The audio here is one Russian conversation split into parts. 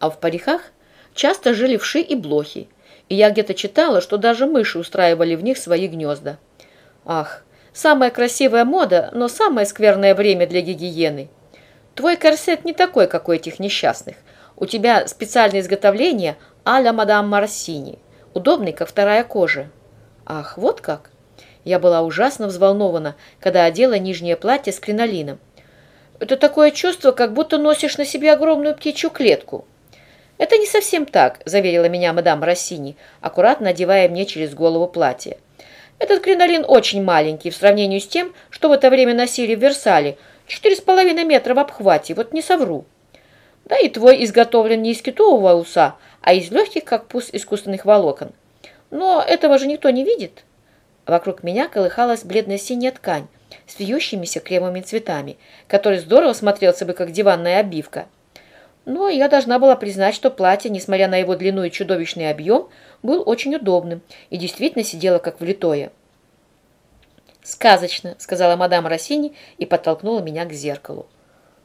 А в париках часто жили вши и блохи, и я где-то читала, что даже мыши устраивали в них свои гнезда. Ах, самая красивая мода, но самое скверное время для гигиены. Твой корсет не такой, как у этих несчастных. У тебя специальное изготовление а-ля мадам Марсини, удобный, как вторая кожа. Ах, вот как! Я была ужасно взволнована, когда одела нижнее платье с кринолином. Это такое чувство, как будто носишь на себе огромную птичью клетку. «Это не совсем так», – заверила меня мадам Рассини, аккуратно одевая мне через голову платье. «Этот кринолин очень маленький в сравнении с тем, что в это время носили в Версале. Четыре с половиной метра в обхвате, вот не совру. Да и твой изготовлен не из китового уса, а из легких, как пуст искусственных волокон. Но этого же никто не видит». Вокруг меня колыхалась бледная синяя ткань с вьющимися кремовыми цветами, который здорово смотрелся бы, как диванная обивка. Но я должна была признать, что платье, несмотря на его длину и чудовищный объем, был очень удобным и действительно сидело как влитое. «Сказочно», — сказала мадам Россини и подтолкнула меня к зеркалу.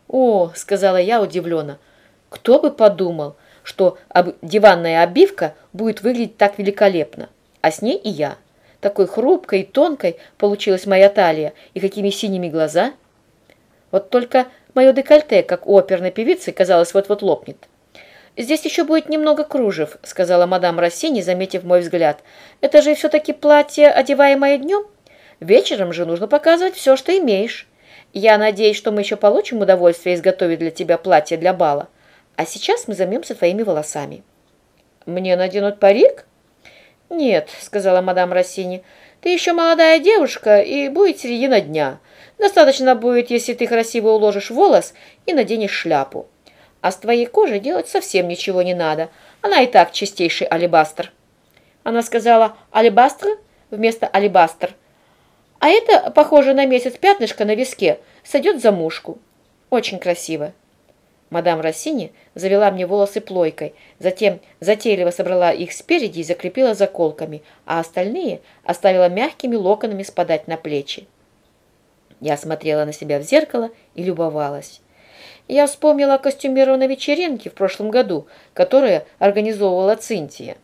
«О», — сказала я удивленно, — «кто бы подумал, что диванная обивка будет выглядеть так великолепно, а с ней и я. Такой хрупкой и тонкой получилась моя талия, и какими синими глаза. Вот только Мое декольте, как у оперной певицы, казалось, вот-вот лопнет. «Здесь еще будет немного кружев», — сказала мадам Рассини, заметив мой взгляд. «Это же все-таки платье, одеваемое днем? Вечером же нужно показывать все, что имеешь. Я надеюсь, что мы еще получим удовольствие изготовить для тебя платье для бала. А сейчас мы займемся твоими волосами». «Мне наденут парик?» «Нет», — сказала мадам Рассини. «Ты еще молодая девушка, и будет середина дня». Достаточно будет, если ты красиво уложишь волос и наденешь шляпу. А с твоей кожей делать совсем ничего не надо. Она и так чистейший алебастр. Она сказала «алебастр» вместо «алебастр». А это, похоже на месяц пятнышко на виске, сойдет за мушку. Очень красиво. Мадам Рассини завела мне волосы плойкой, затем затейливо собрала их спереди и закрепила заколками, а остальные оставила мягкими локонами спадать на плечи. Я смотрела на себя в зеркало и любовалась. Я вспомнила о костюмированной вечеринке в прошлом году, которую организовывала Цинтия.